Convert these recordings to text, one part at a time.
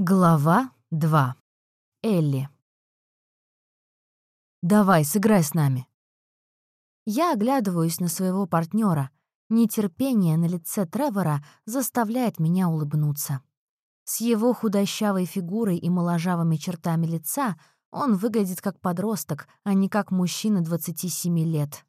Глава 2. Элли. «Давай, сыграй с нами». Я оглядываюсь на своего партнера. Нетерпение на лице Тревора заставляет меня улыбнуться. С его худощавой фигурой и моложавыми чертами лица он выглядит как подросток, а не как мужчина 27 лет.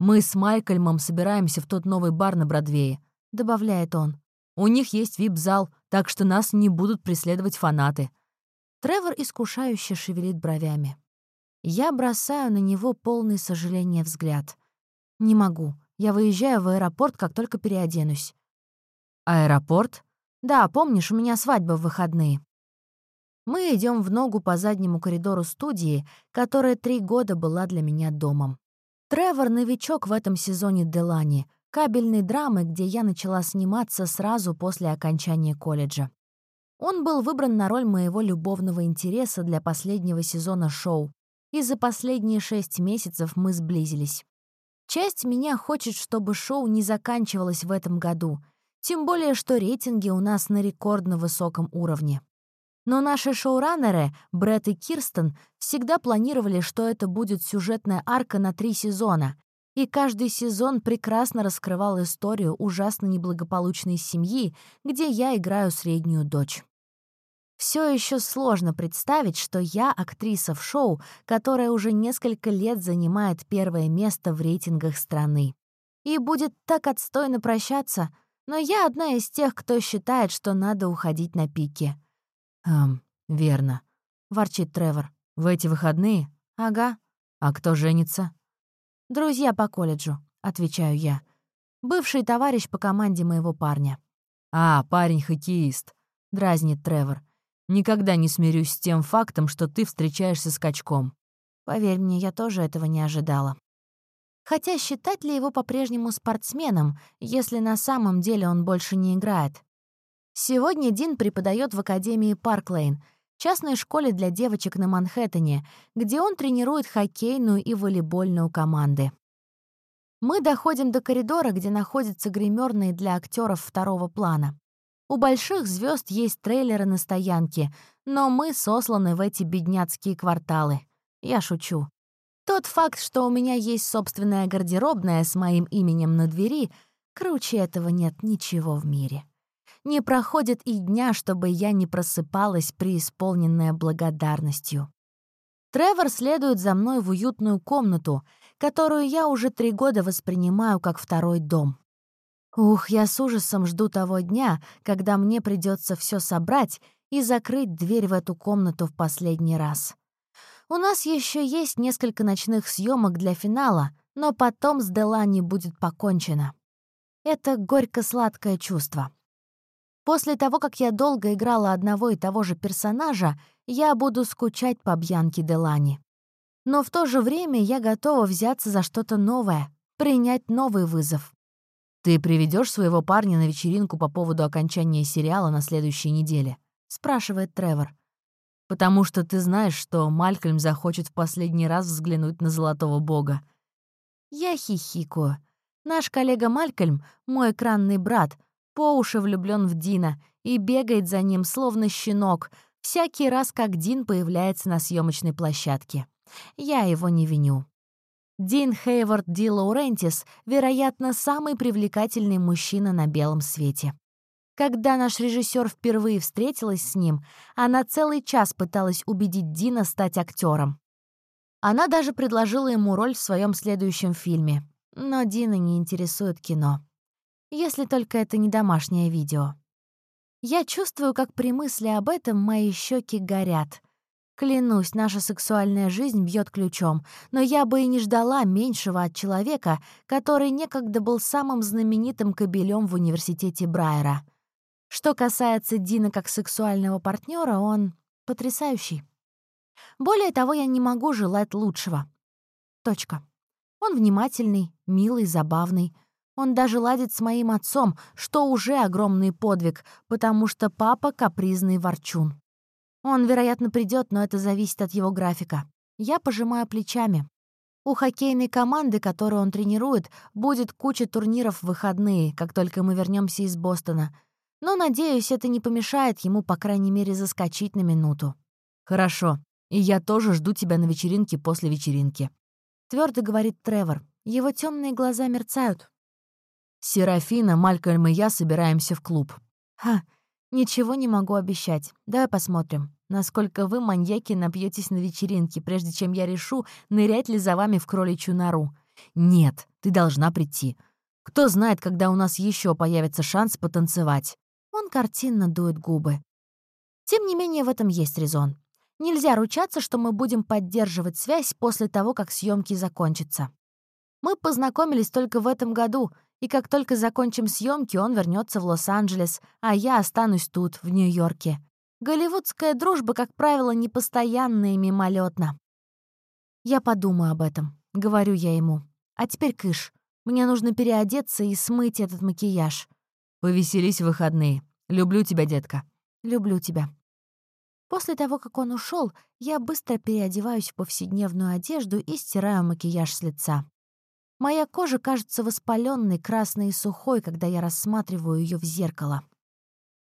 «Мы с Майкельмом собираемся в тот новый бар на Бродвее», — добавляет он. «У них есть вип-зал, так что нас не будут преследовать фанаты». Тревор искушающе шевелит бровями. Я бросаю на него полный сожаления взгляд. «Не могу. Я выезжаю в аэропорт, как только переоденусь». «Аэропорт?» «Да, помнишь, у меня свадьба в выходные». Мы идем в ногу по заднему коридору студии, которая три года была для меня домом. Тревор — новичок в этом сезоне Делани — кабельной драмы, где я начала сниматься сразу после окончания колледжа. Он был выбран на роль моего любовного интереса для последнего сезона шоу, и за последние шесть месяцев мы сблизились. Часть меня хочет, чтобы шоу не заканчивалось в этом году, тем более что рейтинги у нас на рекордно высоком уровне. Но наши шоураннеры, Брэд и Кирстен, всегда планировали, что это будет сюжетная арка на три сезона, и каждый сезон прекрасно раскрывал историю ужасно неблагополучной семьи, где я играю среднюю дочь. Все еще сложно представить, что я актриса в шоу, которая уже несколько лет занимает первое место в рейтингах страны. И будет так отстойно прощаться, но я одна из тех, кто считает, что надо уходить на пике. «Эм, верно», — ворчит Тревор. «В эти выходные?» «Ага». «А кто женится?» «Друзья по колледжу», — отвечаю я. «Бывший товарищ по команде моего парня». «А, парень-хоккеист», — дразнит Тревор. «Никогда не смирюсь с тем фактом, что ты встречаешься с качком». Поверь мне, я тоже этого не ожидала. Хотя считать ли его по-прежнему спортсменом, если на самом деле он больше не играет? Сегодня Дин преподает в Академии Парклейн — частной школе для девочек на Манхэттене, где он тренирует хоккейную и волейбольную команды. Мы доходим до коридора, где находятся гримерные для актеров второго плана. У больших звезд есть трейлеры на стоянке, но мы сосланы в эти бедняцкие кварталы. Я шучу. Тот факт, что у меня есть собственная гардеробная с моим именем на двери, круче этого нет ничего в мире. Не проходит и дня, чтобы я не просыпалась, преисполненная благодарностью. Тревор следует за мной в уютную комнату, которую я уже три года воспринимаю как второй дом. Ух, я с ужасом жду того дня, когда мне придется все собрать и закрыть дверь в эту комнату в последний раз. У нас еще есть несколько ночных съемок для финала, но потом с Делани будет покончено. Это горько-сладкое чувство. После того, как я долго играла одного и того же персонажа, я буду скучать по Бьянке Делани. Но в то же время я готова взяться за что-то новое, принять новый вызов. «Ты приведешь своего парня на вечеринку по поводу окончания сериала на следующей неделе?» — спрашивает Тревор. «Потому что ты знаешь, что Малькольм захочет в последний раз взглянуть на Золотого Бога». Я хихикаю. Наш коллега Малькольм, мой экранный брат, по уши влюблен в Дина и бегает за ним, словно щенок, всякий раз, как Дин появляется на съемочной площадке. Я его не виню. Дин Хейвард Ди Лаурентис, вероятно, самый привлекательный мужчина на белом свете. Когда наш режиссер впервые встретилась с ним, она целый час пыталась убедить Дина стать актером. Она даже предложила ему роль в своем следующем фильме. Но Дина не интересует кино если только это не домашнее видео. Я чувствую, как при мысли об этом мои щеки горят. Клянусь, наша сексуальная жизнь бьет ключом, но я бы и не ждала меньшего от человека, который некогда был самым знаменитым кобелем в университете Брайера. Что касается Дина как сексуального партнера, он потрясающий. Более того, я не могу желать лучшего. Точка. Он внимательный, милый, забавный — он даже ладит с моим отцом, что уже огромный подвиг, потому что папа — капризный ворчун. Он, вероятно, придет, но это зависит от его графика. Я пожимаю плечами. У хоккейной команды, которую он тренирует, будет куча турниров в выходные, как только мы вернемся из Бостона. Но, надеюсь, это не помешает ему, по крайней мере, заскочить на минуту. «Хорошо. И я тоже жду тебя на вечеринке после вечеринки», — твердо говорит Тревор. Его темные глаза мерцают. «Серафина, Малькольм и я собираемся в клуб». «Ха, ничего не могу обещать. Давай посмотрим, насколько вы, маньяки, напьетесь на вечеринке, прежде чем я решу, нырять ли за вами в кроличью нору». «Нет, ты должна прийти. Кто знает, когда у нас еще появится шанс потанцевать». Он картинно дует губы. Тем не менее, в этом есть резон. Нельзя ручаться, что мы будем поддерживать связь после того, как съемки закончатся. Мы познакомились только в этом году, и как только закончим съемки, он вернется в Лос-Анджелес, а я останусь тут, в Нью-Йорке. Голливудская дружба, как правило, непостоянная и мимолетна. Я подумаю об этом, говорю я ему. А теперь кыш. Мне нужно переодеться и смыть этот макияж. Повеселись в выходные. Люблю тебя, детка. Люблю тебя. После того, как он ушел, я быстро переодеваюсь в повседневную одежду и стираю макияж с лица. Моя кожа кажется воспаленной, красной и сухой, когда я рассматриваю ее в зеркало.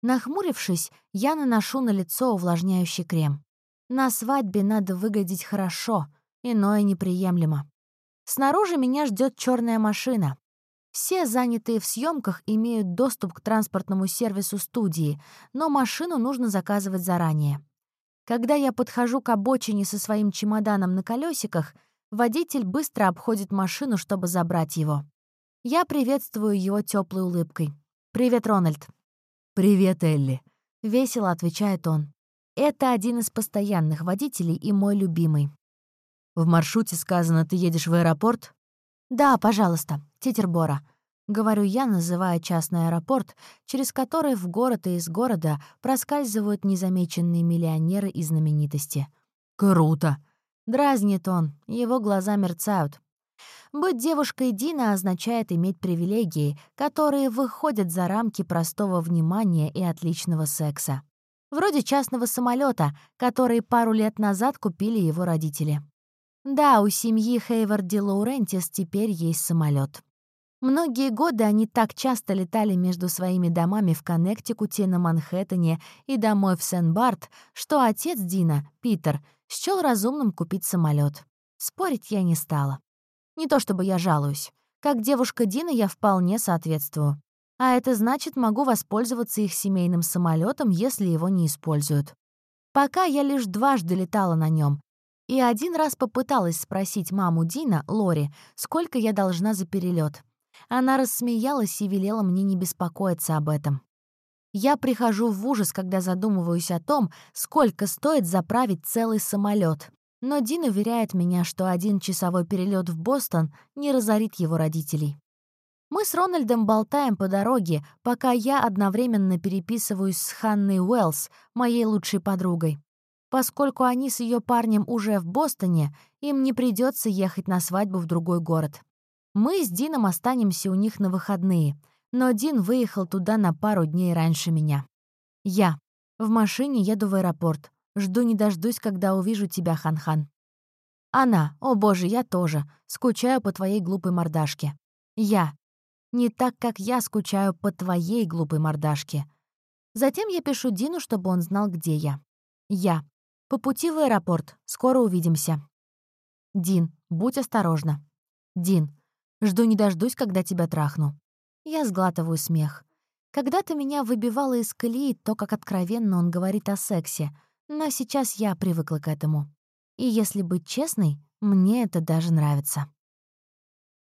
Нахмурившись, я наношу на лицо увлажняющий крем. На свадьбе надо выглядеть хорошо, иное неприемлемо. Снаружи меня ждет черная машина. Все занятые в съемках имеют доступ к транспортному сервису студии, но машину нужно заказывать заранее. Когда я подхожу к обочине со своим чемоданом на колесиках, Водитель быстро обходит машину, чтобы забрать его. Я приветствую его теплой улыбкой. «Привет, Рональд». «Привет, Элли», — весело отвечает он. Это один из постоянных водителей и мой любимый. «В маршруте сказано, ты едешь в аэропорт?» «Да, пожалуйста, Тетербора», — говорю я, называя частный аэропорт, через который в город и из города проскальзывают незамеченные миллионеры и знаменитости. «Круто!» Дразнит он, его глаза мерцают. Быть девушкой Дина означает иметь привилегии, которые выходят за рамки простого внимания и отличного секса. Вроде частного самолета, который пару лет назад купили его родители. Да, у семьи Хейвард Ди теперь есть самолет. Многие годы они так часто летали между своими домами в Коннектикуте, на Манхэттене и домой в Сен-Барт, что отец Дина, Питер, счёл разумным купить самолет. Спорить я не стала. Не то чтобы я жалуюсь. Как девушка Дина я вполне соответствую. А это значит, могу воспользоваться их семейным самолетом, если его не используют. Пока я лишь дважды летала на нем, и один раз попыталась спросить маму Дина, Лори, сколько я должна за перелет. Она рассмеялась и велела мне не беспокоиться об этом. Я прихожу в ужас, когда задумываюсь о том, сколько стоит заправить целый самолет. Но Дин уверяет меня, что один часовой перелет в Бостон не разорит его родителей. Мы с Рональдом болтаем по дороге, пока я одновременно переписываюсь с Ханной Уэллс, моей лучшей подругой. Поскольку они с ее парнем уже в Бостоне, им не придется ехать на свадьбу в другой город. Мы с Дином останемся у них на выходные — но Дин выехал туда на пару дней раньше меня. Я. В машине еду в аэропорт. Жду не дождусь, когда увижу тебя, Хан-Хан. Она. О боже, я тоже. Скучаю по твоей глупой мордашке. Я. Не так, как я скучаю по твоей глупой мордашке. Затем я пишу Дину, чтобы он знал, где я. Я. По пути в аэропорт. Скоро увидимся. Дин, будь осторожна. Дин. Жду не дождусь, когда тебя трахну. Я сглатываю смех. Когда-то меня выбивало из колеи то, как откровенно он говорит о сексе, но сейчас я привыкла к этому. И если быть честной, мне это даже нравится.